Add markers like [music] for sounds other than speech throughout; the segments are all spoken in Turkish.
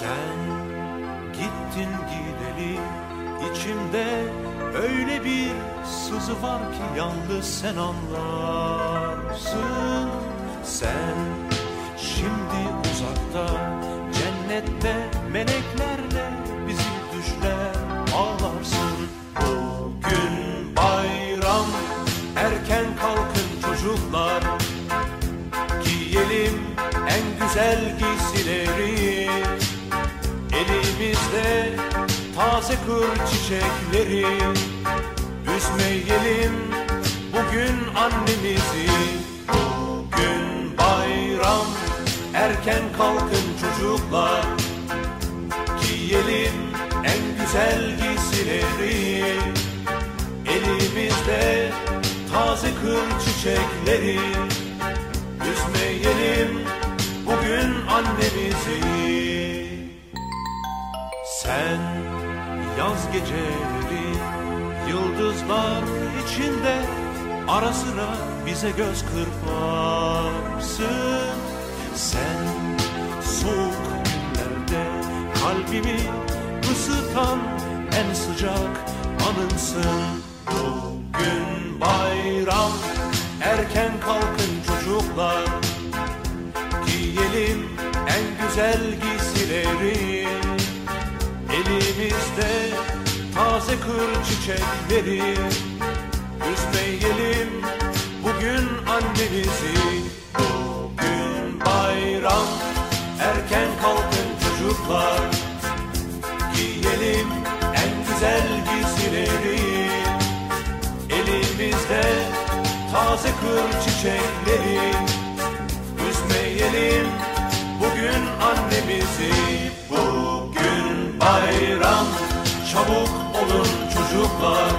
Sen gittin gideli içimde öyle bir sızı var ki yalnız sen anlarsın. Sen şimdi uzakta cennette meleklerle bizi düşler ağlarsın. Bugün bayram erken kalkın çocuklar. Giyelim en güzel giysileri Elimizde taze kır çiçekleri. Üzmeyelim bugün annemizi. Bugün bayram erken kalkın çocuklar. Giyelim en güzel giysileri. Elimizde taze kır çiçekleri. Üzmeyelim bugün annemizi Sen yaz geceleri yıldızlar içinde Ara sıra bize göz kırparsın. Sen soğuk günlerde kalbimi ısıtan en sıcak anımsın. Bugün bayram erken kalkın çocuklar. Giyelim en güzel giysileri Elimizde taze kır çiçekleri. Üzmeyelim bugün annemizi. Bugün bayram erken kalkın çocuklar. Giyelim en güzel giysileri. Elimizde taze kır çiçekleri. Üzmeyelim bugün annemizi bayram çabuk olun çocuklar.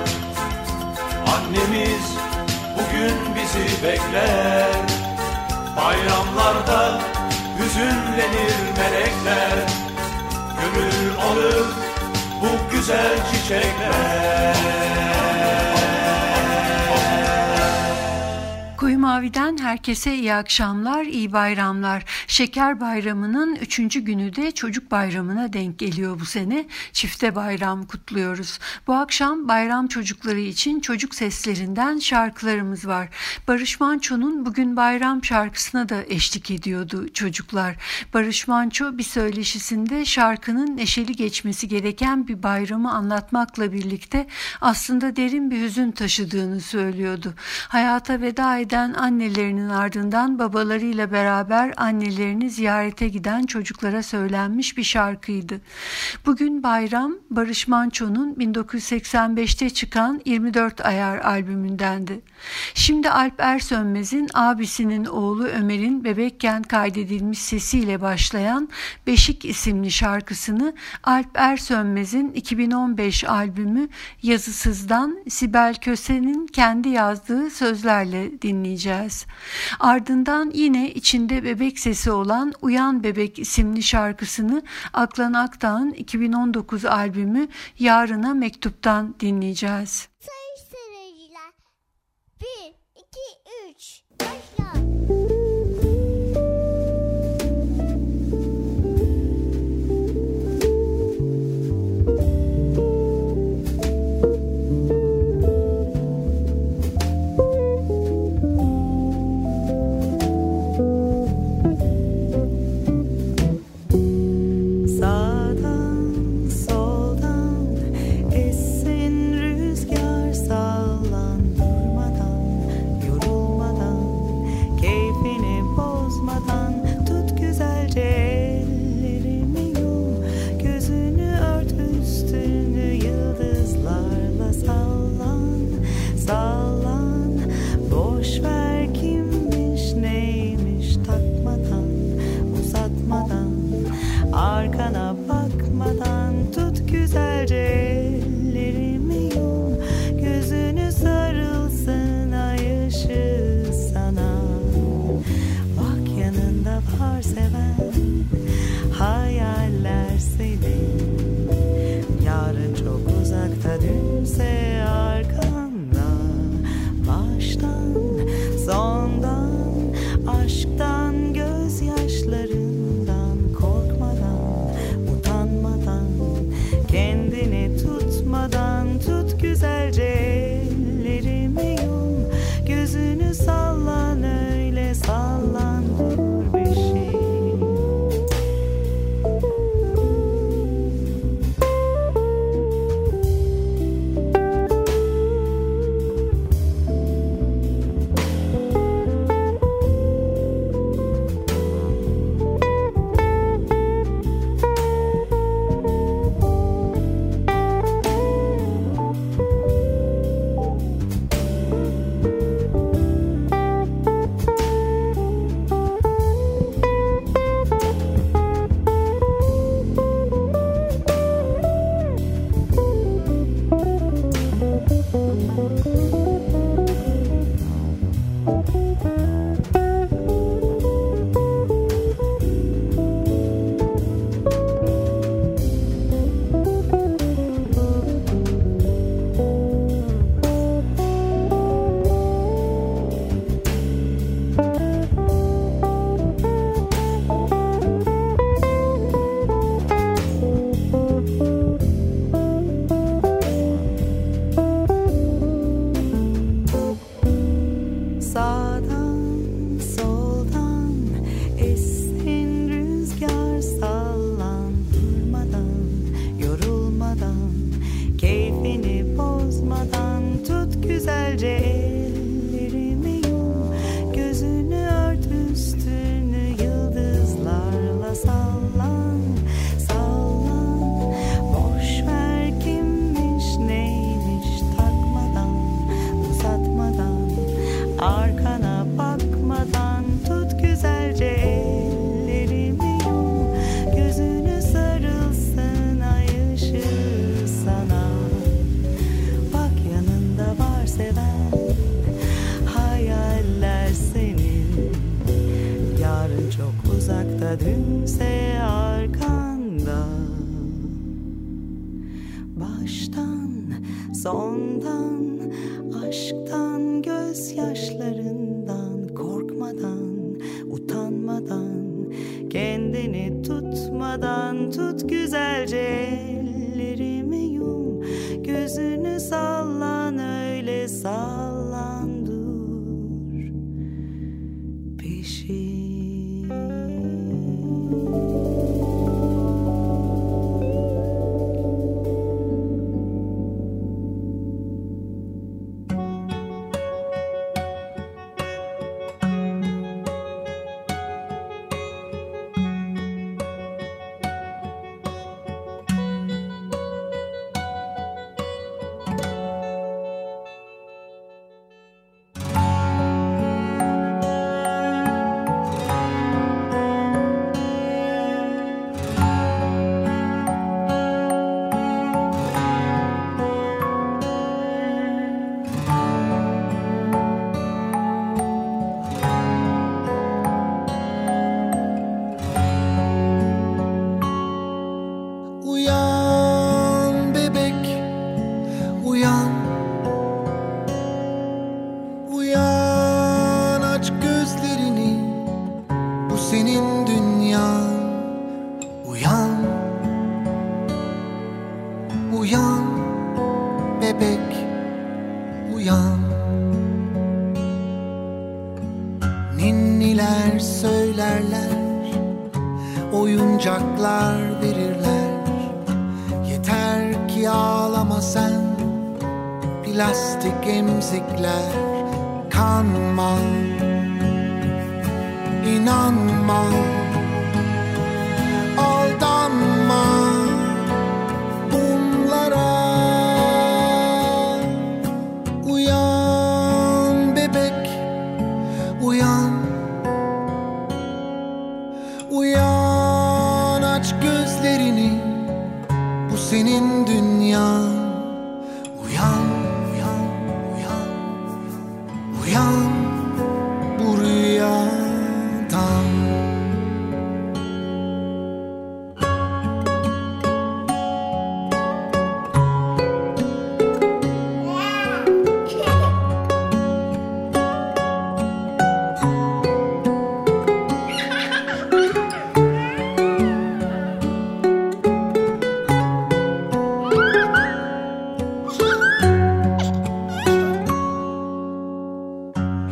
Annemiz bugün bizi bekler. Bayramlarda hüzünlenir melekler. Gönül alır bu güzel çiçekler Mavi'den herkese iyi akşamlar, iyi bayramlar. Şeker Bayramı'nın üçüncü günü de Çocuk Bayramı'na denk geliyor bu sene. Çifte bayram kutluyoruz. Bu akşam bayram çocukları için çocuk seslerinden şarkılarımız var. Barış Manço'nun bugün bayram şarkısına da eşlik ediyordu çocuklar. Barış Manço bir söyleşisinde şarkının neşeli geçmesi gereken bir bayramı anlatmakla birlikte aslında derin bir hüzün taşıdığını söylüyordu. Hayata veda eden annelerinin ardından babalarıyla beraber annelerini ziyarete giden çocuklara söylenmiş bir şarkıydı. Bugün bayram Barış Manço'nun 1985'te çıkan 24 Ayar albümündendi. Şimdi Alp Ersönmez'in abisinin oğlu Ömer'in bebekken kaydedilmiş sesiyle başlayan Beşik isimli şarkısını Alp Ersönmez'in 2015 albümü Yazısız'dan Sibel Köse'nin kendi yazdığı sözlerle dinleyeceğiz. Ardından yine içinde bebek sesi olan Uyan Bebek isimli şarkısını Aklan Akdağ'ın 2019 albümü Yarına Mektup'tan dinleyeceğiz.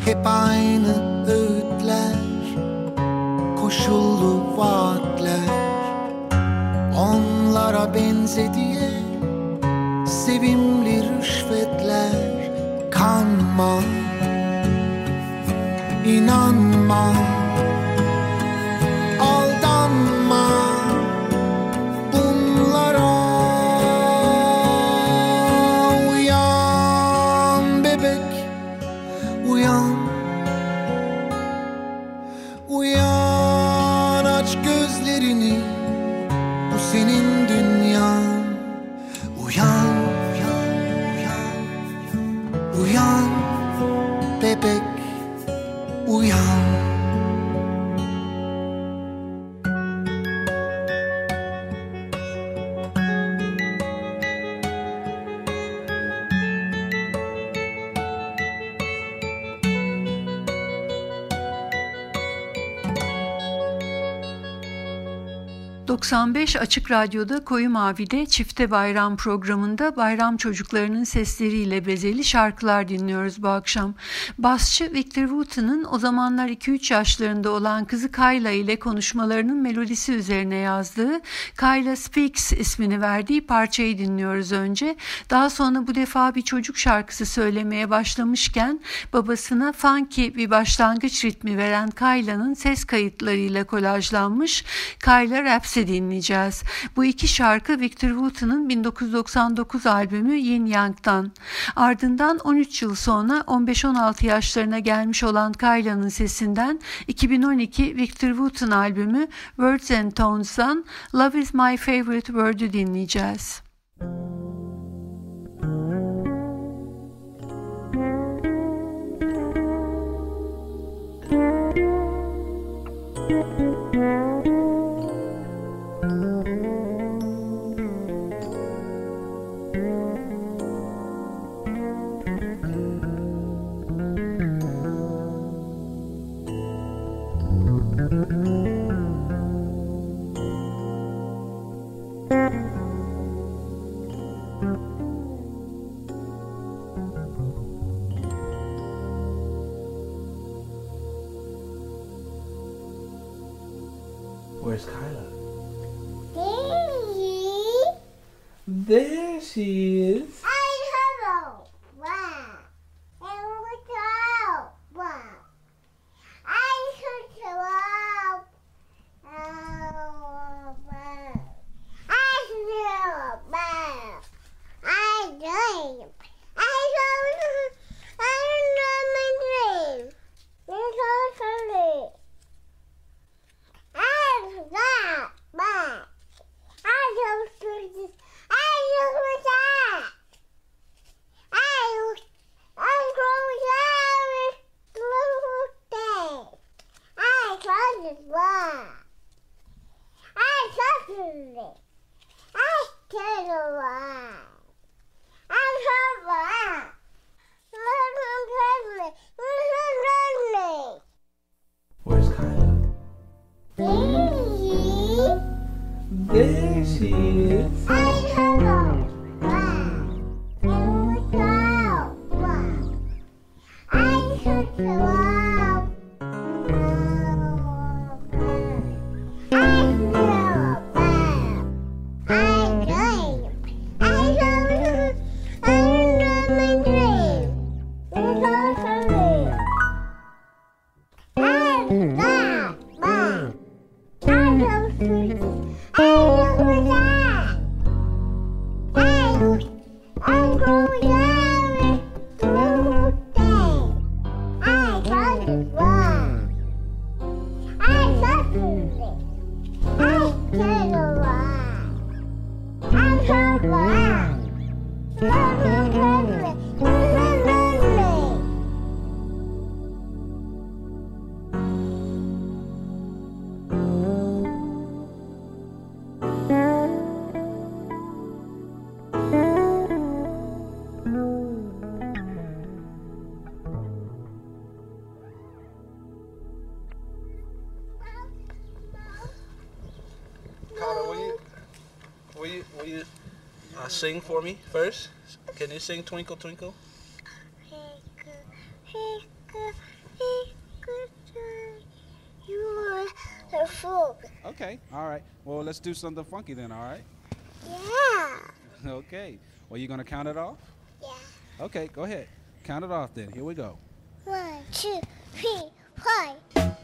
Hep aynı öğütler Koşullu vaatler. Onlara benze diye Sevimli rüşvetler. Kanma İnanma ...95 Açık Radyo'da Koyu Mavi'de Çifte Bayram programında bayram çocuklarının sesleriyle bezeli şarkılar dinliyoruz bu akşam. Basçı Victor Wooten'ın o zamanlar 2-3 yaşlarında olan kızı Kayla ile konuşmalarının melodisi üzerine yazdığı Kayla Speaks ismini verdiği parçayı dinliyoruz önce. Daha sonra bu defa bir çocuk şarkısı söylemeye başlamışken babasına funky bir başlangıç ritmi veren Kayla'nın ses kayıtlarıyla kolajlanmış Kayla Rhapsody dinleyeceğiz. Bu iki şarkı Victor Wooten'ın 1999 albümü Yin Yang'dan. Ardından 13 yıl sonra 15-16 yaşlarına gelmiş olan Kayla'nın sesinden 2012 Victor Wooten albümü Words and Tones'dan Love is My Favorite Word'ü dinleyeceğiz. Where's see for me first? Can you sing Twinkle Twinkle? You are a fool. Okay, all right. Well, let's do something funky then, all right? Yeah. [laughs] Okay. Well, you going to count it off? Yeah. Okay, go ahead. Count it off then. Here we go. One, two, three, four.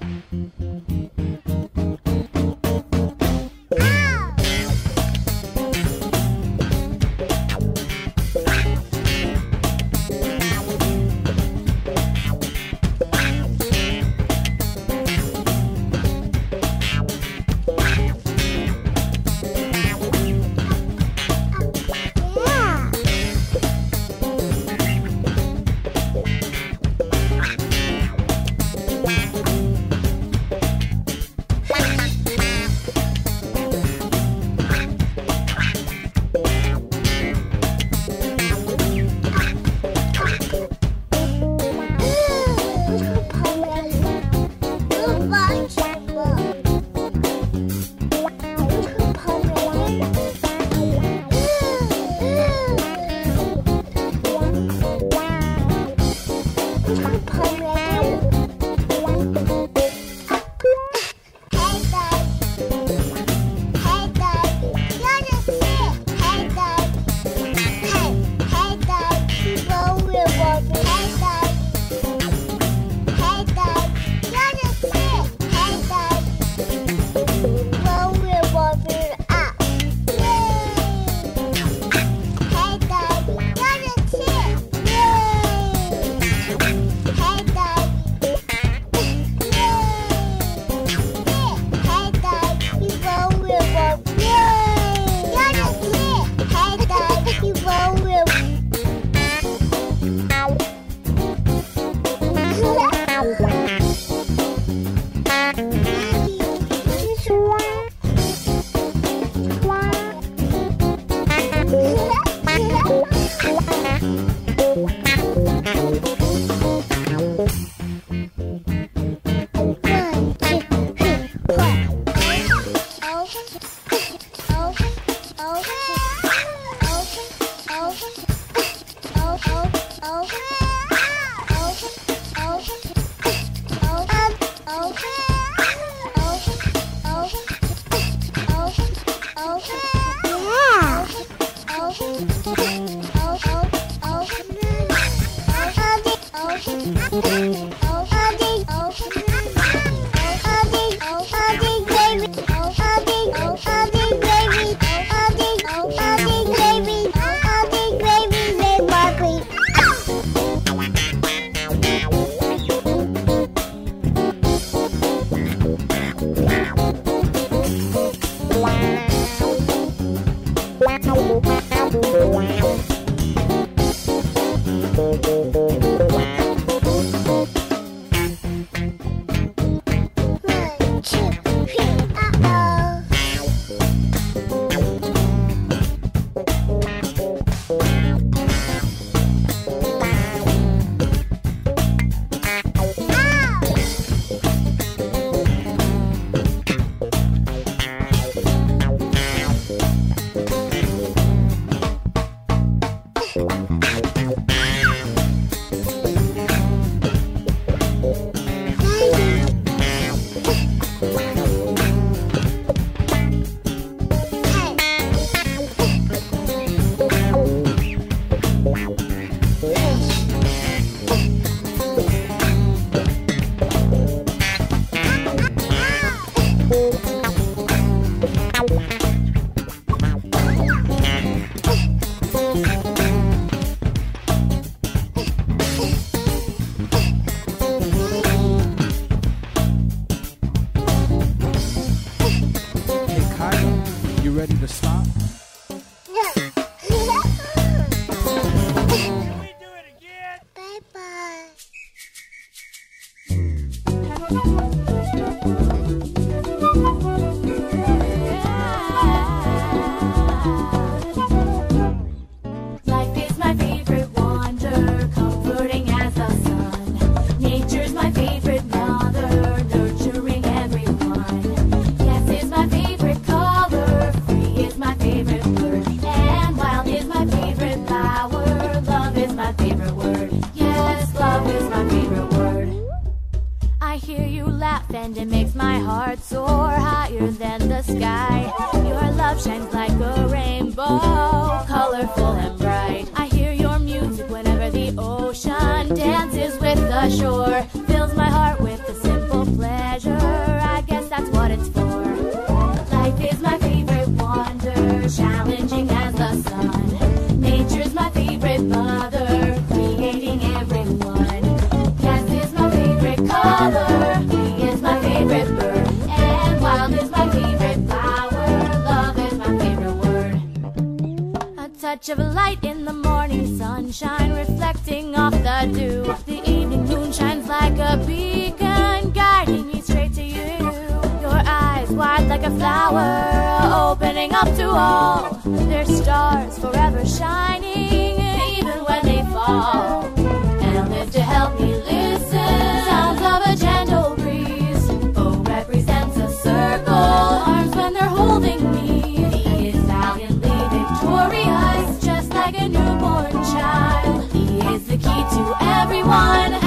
ashore fills my heart with a simple pleasure. I guess that's what it's for. Life is my favorite wonder, challenging as the sun. Nature's my favorite mother, creating everyone. Cast is my favorite color, he is my favorite bird, and wild is my favorite flower. Love is my favorite word. A touch of light in the morning sunshine reflecting flower, up to all. Their stars forever shining, even when they fall. And live to help me listen. Sounds of a gentle breeze. Oh, represents a circle. Arms when they're holding me. He is valiantly victorious, just like a newborn child. He is the key to everyone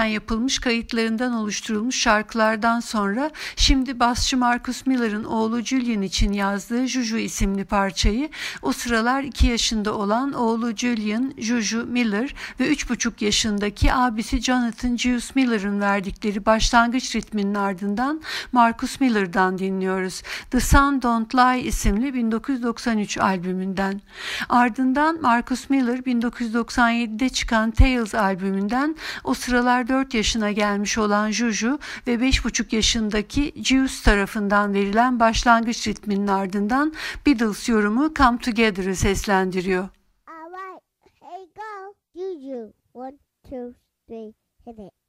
çocukken yapılmış kayıtlarından oluşturulmuş şarkılardan sonra şimdi basçı Marcus Miller'ın oğlu Julian için yazdığı Juju isimli parçayı o sıralar 2 yaşında olan oğlu Julian Juju Miller ve 3,5 yaşındaki abisi Jonathan Juice Miller'ın verdikleri başlangıç ritminin ardından Marcus Miller'dan dinliyoruz. The Sun Don't Lie isimli 1993 albümünden. Ardından Marcus Miller 1997'de çıkan Tales albümünden o sıralar 4 yaşına gelmiş olan Juju ve 5,5 yaşındaki Juice tarafından verilen başlangıç ritminin ardından Beatles yorumu Come Together'ı seslendiriyor. Alright, hey go. Juju. One, two, three, hit it.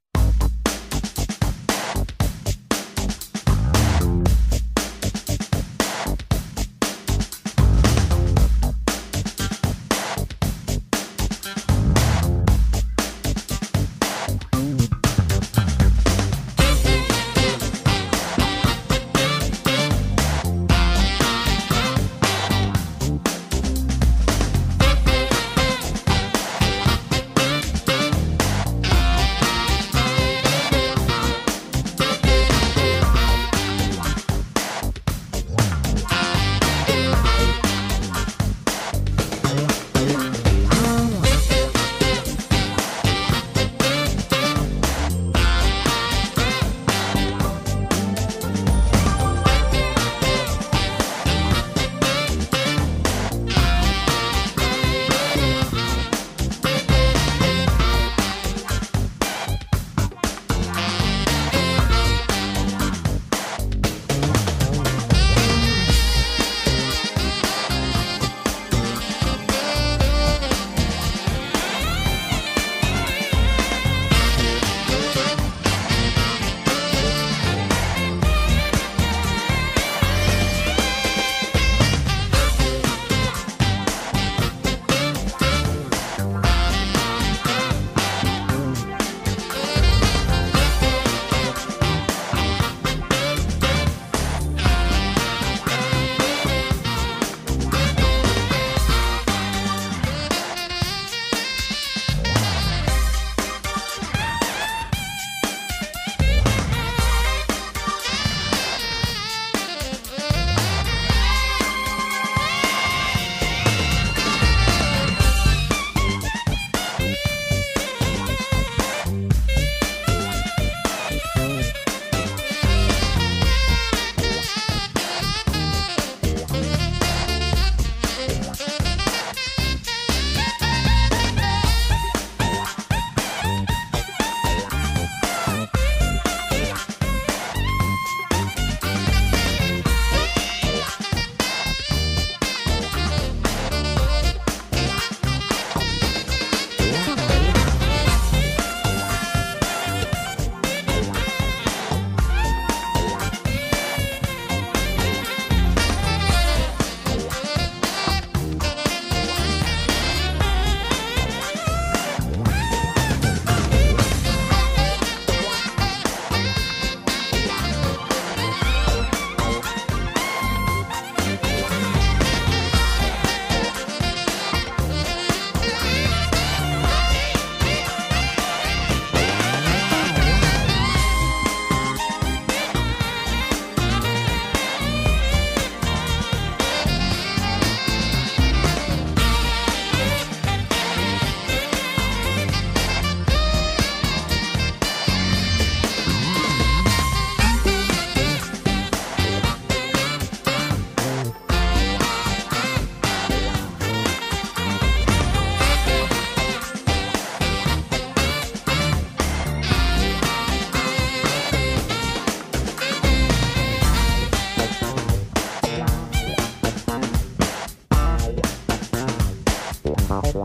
Thank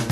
you.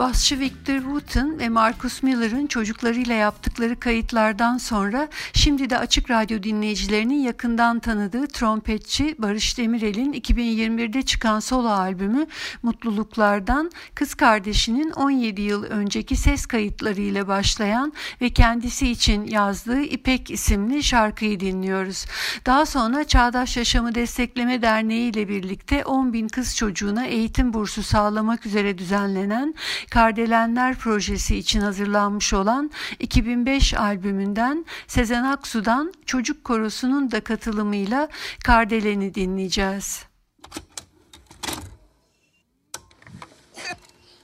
Basçı Victor Wooten ve Marcus Miller'ın çocuklarıyla yaptıkları kayıtlardan sonra şimdi de Açık Radyo dinleyicilerinin yakından tanıdığı trompetçi Barış Demirel'in 2021'de çıkan solo albümü Mutluluklardan kız kardeşinin 17 yıl önceki ses kayıtlarıyla başlayan ve kendisi için yazdığı İpek isimli şarkıyı dinliyoruz. Daha sonra Çağdaş Yaşamı Destekleme Derneği ile birlikte 10 bin kız çocuğuna eğitim bursu sağlamak üzere düzenlenen Kardelenler projesi için hazırlanmış olan 2005 albümünden Sezen Aksu'dan Çocuk Korosu'nun da katılımıyla Kardelen'i dinleyeceğiz.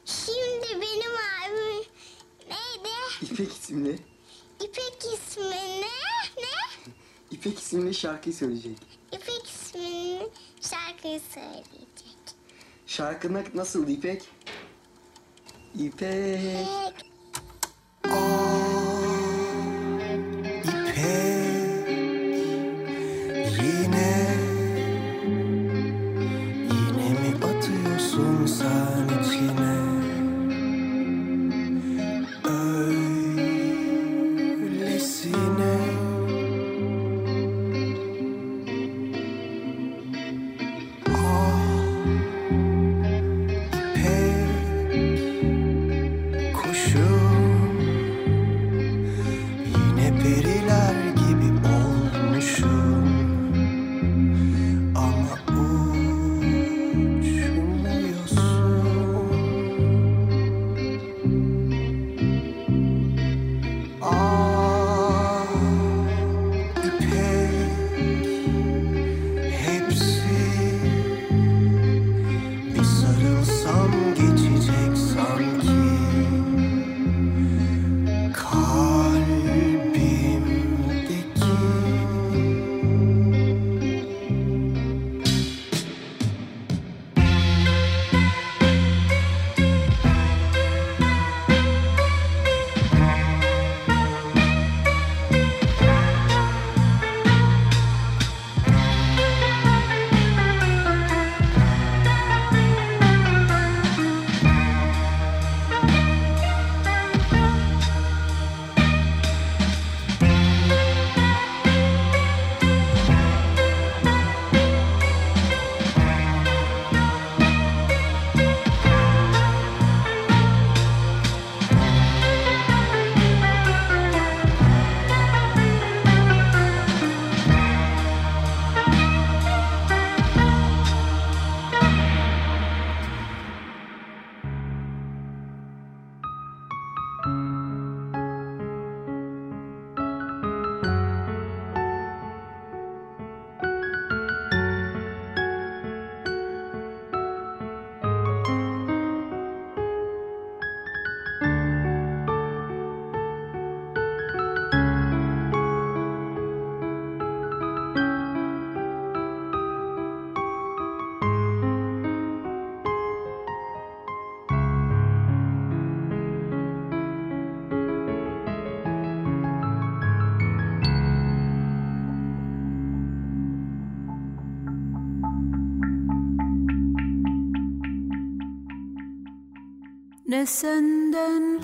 Şimdi benim abim neydi? İpek isimli, İpek ismi ne? Ne? İpek isimli şarkıyı söyleyecek. İpek ismini şarkıyı söyleyecek. Şarkının nasıl İpek? İpek. Pek Ne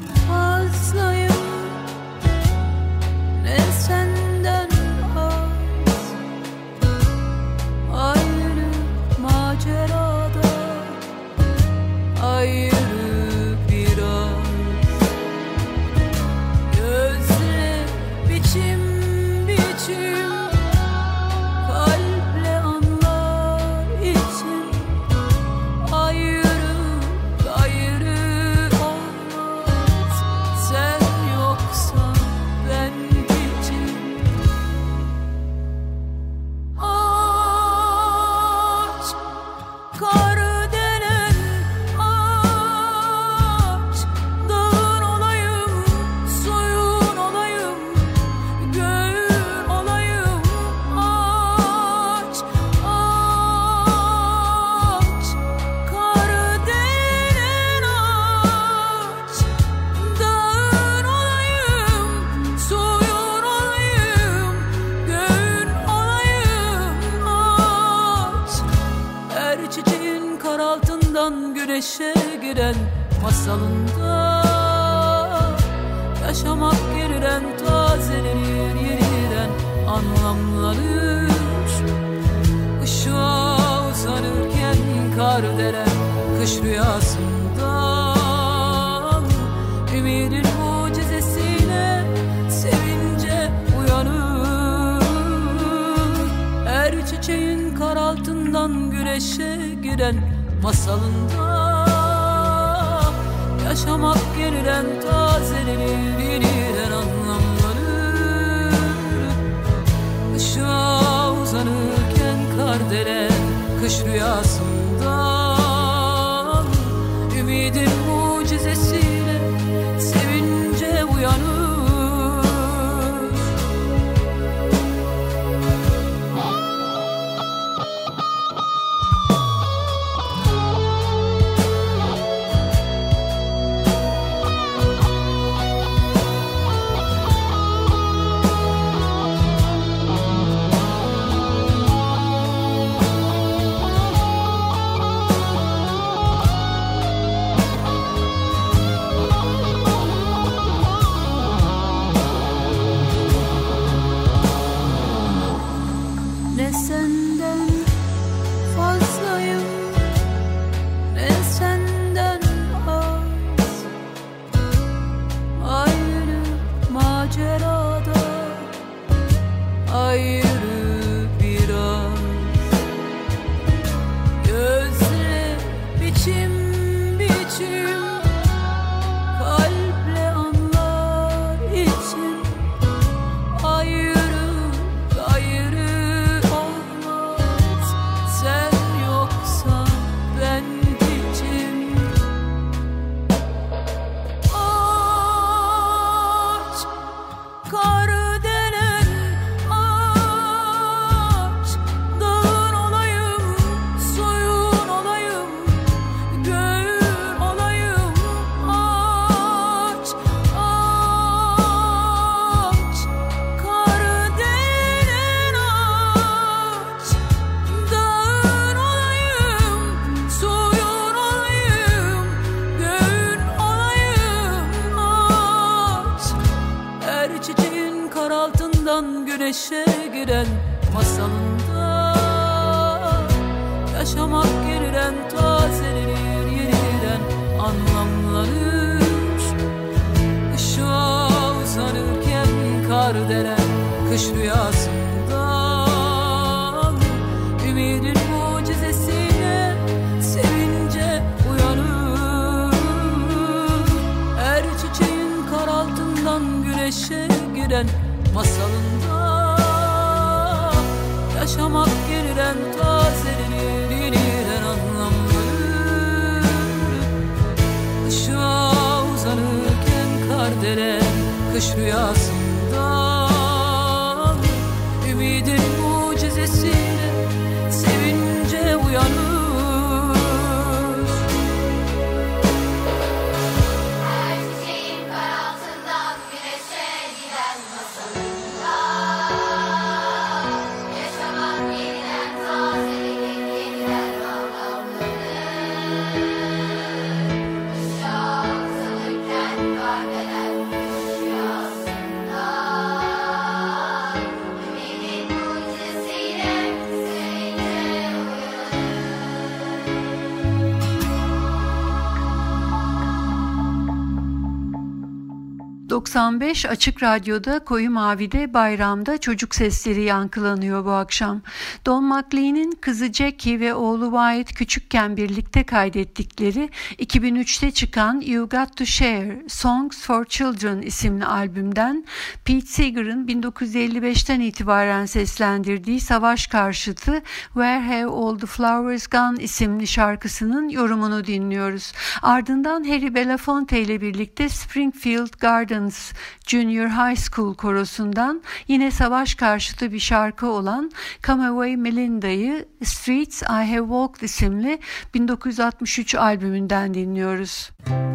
...95 Açık Radyo'da Koyu Mavi'de bayramda çocuk sesleri yankılanıyor bu akşam. Don McLean'in kızı Jackie ve oğlu Wyatt küçükken birlikte kaydettikleri 2003'te çıkan You Got To Share Songs For Children isimli albümden Pete Seeger'ın 1955'ten itibaren seslendirdiği savaş karşıtı Where Have All The Flowers Gone isimli şarkısının yorumunu dinliyoruz. Ardından Harry Belafonte ile birlikte Springfield Gardens Junior High School korosundan yine savaş karşıtı bir şarkı olan Come Away Melinda'yı Streets I Have Walked isimli 1963 albümünden dinliyoruz. Come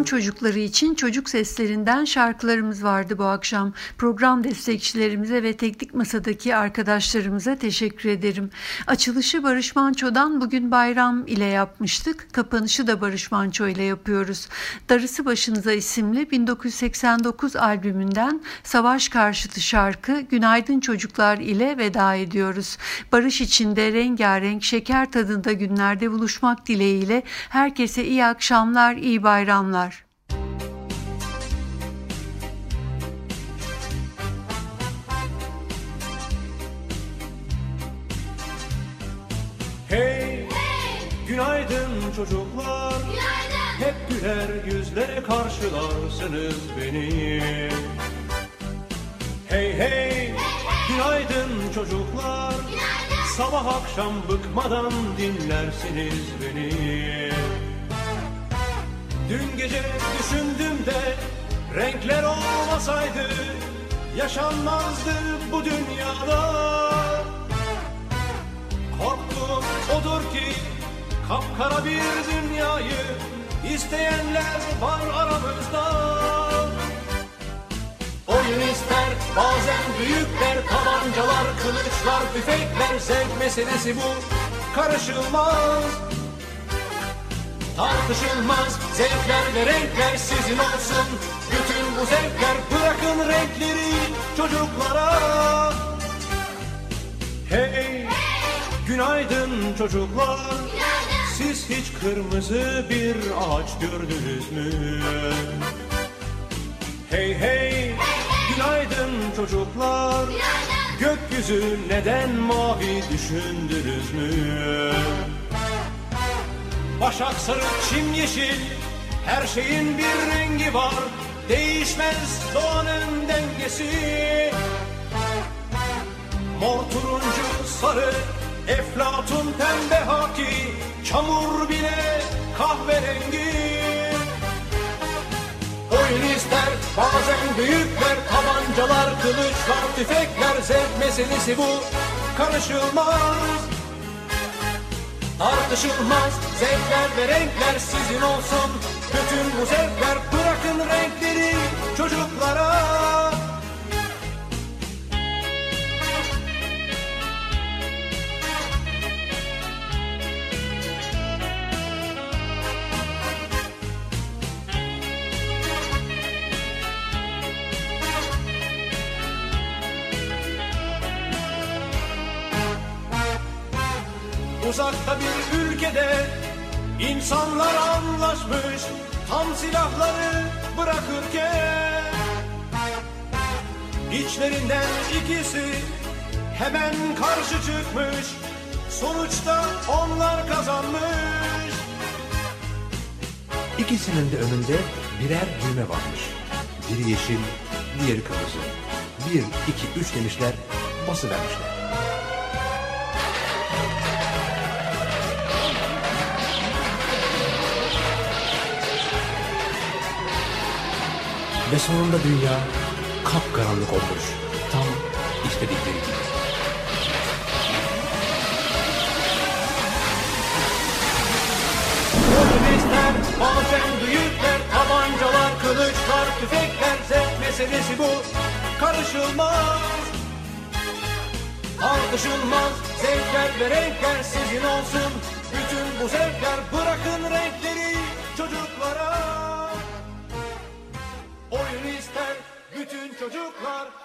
Bayram çocukları için çocuk seslerinden şarkılarımız vardı bu akşam. Program destekçilerimize ve teknik masadaki arkadaşlarımıza teşekkür ederim. Açılışı Barış Manço'dan bugün bayram ile yapmıştık. Kapanışı da Barış Manço ile yapıyoruz. Darısı Başınıza isimli 1989 albümünden Savaş Karşıtı şarkı Günaydın Çocuklar ile veda ediyoruz. Barış içinde rengarenk şeker tadında günlerde buluşmak dileğiyle herkese iyi akşamlar, iyi bayramlar. Hey, günaydın çocuklar. Hep güler yüzle karşılarsınız beni. Hey hey, günaydın çocuklar. Sabah akşam bıkmadan dinlersiniz beni. Dün gece düşündüm de renkler olmasaydı yaşanmazdı bu dünyada. Odur ki kapkara bir dünyayı isteyenler var aramızda. Oyun ister bazen büyükler tabancalar, kılıçlar, tüfekler zevk meselesi bu karışılmaz. Tartışılmaz zevkler ve renkler sizin olsun. Bütün bu zevkler bırakın renkleri çocuklara. Hey, günaydın çocuklar. Siz hiç kırmızı bir ağaç gördünüz mü? Hey hey, günaydın çocuklar. Gökyüzü neden mavi düşündünüz mü? Başak sarı, çim yeşil, her şeyin bir rengi var. Değişmez doğanın dengesi. Mor turuncu sarı, eflatun pembe haki, çamur bile kahverengi. Oyun ister bazen büyükler, tabancalar, kılıçlar, tüfekler, zevk meselesi bu karışılmaz. Tartışılmaz zevkler ve renkler sizin olsun. Bütün bu zevkler bırakın renkleri çocuklara. Uzakta bir ülkede insanlar anlaşmış tam silahları bırakırken İçlerinden ikisi hemen karşı çıkmış Sonuçta onlar kazanmış İkisinin de önünde birer düğme varmış. Biri yeşil, diğeri kırmızı. Bir, iki, üç demişler, basıvermişler. Ve sonunda dünya kapkaranlık olmuş. Tam istedikleri gibi. Polisler, bazen büyükler, tabancalar, kılıçlar, tüfekler Zevk meselesi bu, karışılmaz Tartışılmaz. Zevkler ve renkler sizin olsun. Bütün bu zevkler bırakın renkleri. çocuklara çocuklar.